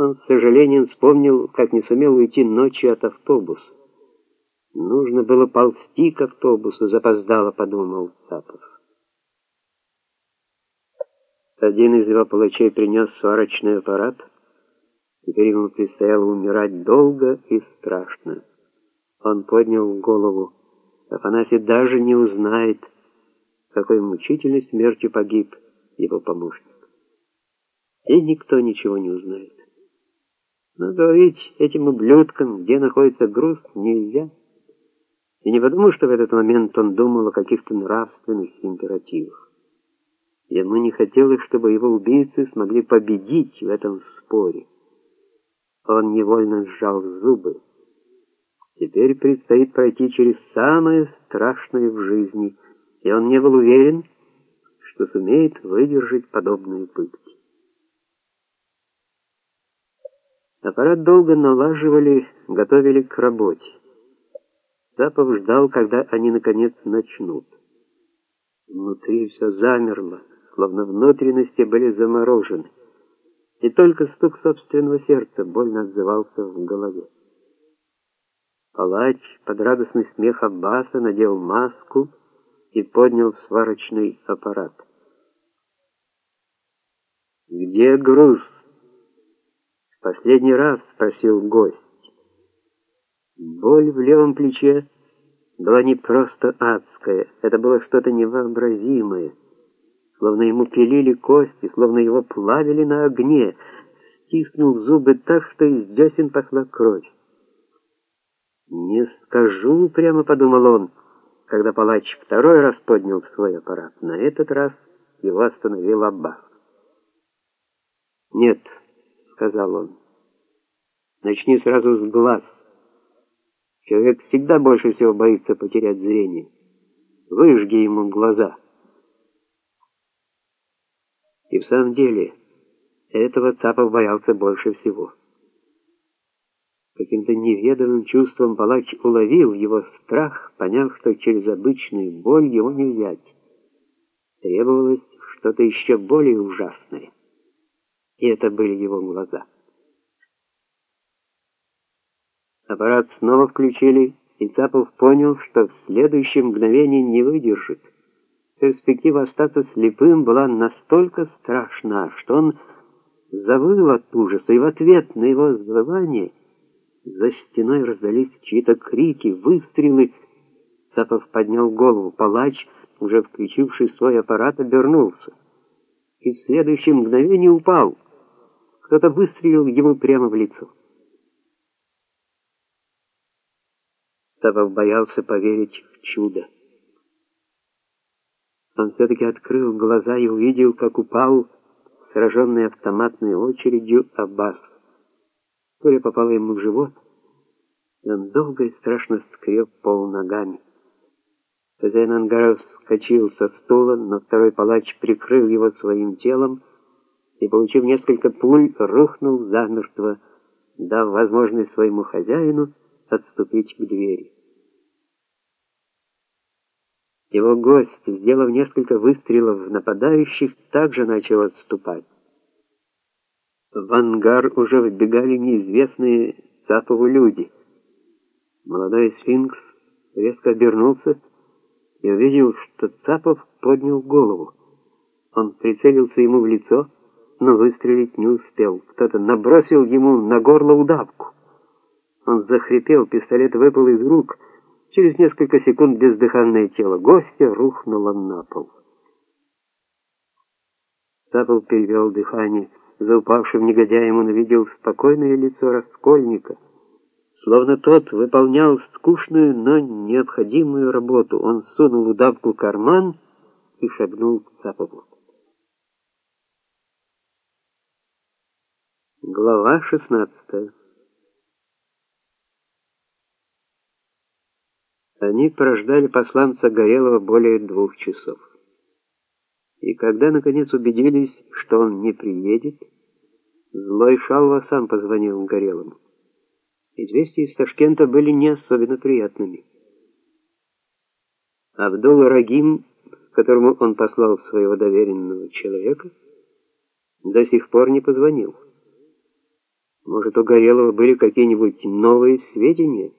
Он с сожалением вспомнил, как не сумел уйти ночью от автобуса. Нужно было ползти к автобусу, запоздало, подумал Цапов. Один из его палачей принес сварочный аппарат. Теперь ему предстояло умирать долго и страшно. Он поднял голову. Афанасий даже не узнает, какой мучительной смертью погиб его помощник. И никто ничего не узнает. Но говорить этим ублюдкам, где находится груз, нельзя. И не потому, что в этот момент он думал о каких-то нравственных императивах. Ему не хотелось, чтобы его убийцы смогли победить в этом споре. Он невольно сжал зубы. Теперь предстоит пройти через самое страшное в жизни, и он не был уверен, что сумеет выдержать подобные пытки. Аппарат долго налаживали, готовили к работе. Запов ждал, когда они наконец начнут. Внутри все замерло, словно внутренности были заморожены. И только стук собственного сердца больно отзывался в голове. Палач под радостный смех Аббаса надел маску и поднял сварочный аппарат. «Где груз?» Последний раз спросил гость. Боль в левом плече была не просто адская, это было что-то невообразимое. Словно ему пилили кости, словно его плавили на огне. Стиснул зубы так, что из десен пошла кровь. «Не скажу», — прямо подумал он, когда палач второй раз поднял свой аппарат. На этот раз его остановил Аббас. «Нет», сказал он. Начни сразу с глаз. Человек всегда больше всего боится потерять зрение. Выжги ему глаза. И в самом деле, этого Цапов боялся больше всего. Каким-то неведомым чувством палач уловил его страх, поняв, что через обычную боль его не взять. Требовалось что-то еще более ужасное и это были его глаза. Аппарат снова включили, и Цапов понял, что в следующем мгновении не выдержит. Перспектива остаться слепым была настолько страшна, что он завыл от ужаса, и в ответ на его завывание за стеной раздались чьи-то крики, выстрелы. Цапов поднял голову, палач, уже включивший свой аппарат, обернулся и в следующее мгновение упал. Кто-то выстрелил ему прямо в лицо. Савов боялся поверить в чудо. Он все-таки открыл глаза и увидел, как упал, сраженный автоматной очередью, Аббас. Пуля попала ему в живот, и он долго и страшно скреб пол ногами. Хозяин ангара вскочил со стула, но второй палач прикрыл его своим телом, и, получив несколько пуль, рухнул замертво, дав возможность своему хозяину отступить к двери. Его гость, сделав несколько выстрелов в нападающих, также начал отступать. В ангар уже вбегали неизвестные Цапову люди. Молодой сфинкс резко обернулся и увидел, что Цапов поднял голову. Он прицелился ему в лицо, но выстрелить не успел. Кто-то набросил ему на горло удавку. Он захрипел, пистолет выпал из рук. Через несколько секунд бездыханное тело гостя рухнуло на пол. Сапов перевел дыхание. За упавшим негодяем он видел спокойное лицо раскольника. Словно тот выполнял скучную, но необходимую работу. Он сунул удавку в карман и шагнул к Сапову. Глава 16. Они прождали посланца Горелого более двух часов. И когда наконец убедились, что он не приедет, злой Шалва сам позвонил Горелому. Известия из Ташкента были не особенно приятными. Абдул-Рагим, которому он послал своего доверенного человека, до сих пор не позвонил. Может, у Горелого были какие-нибудь новые сведения?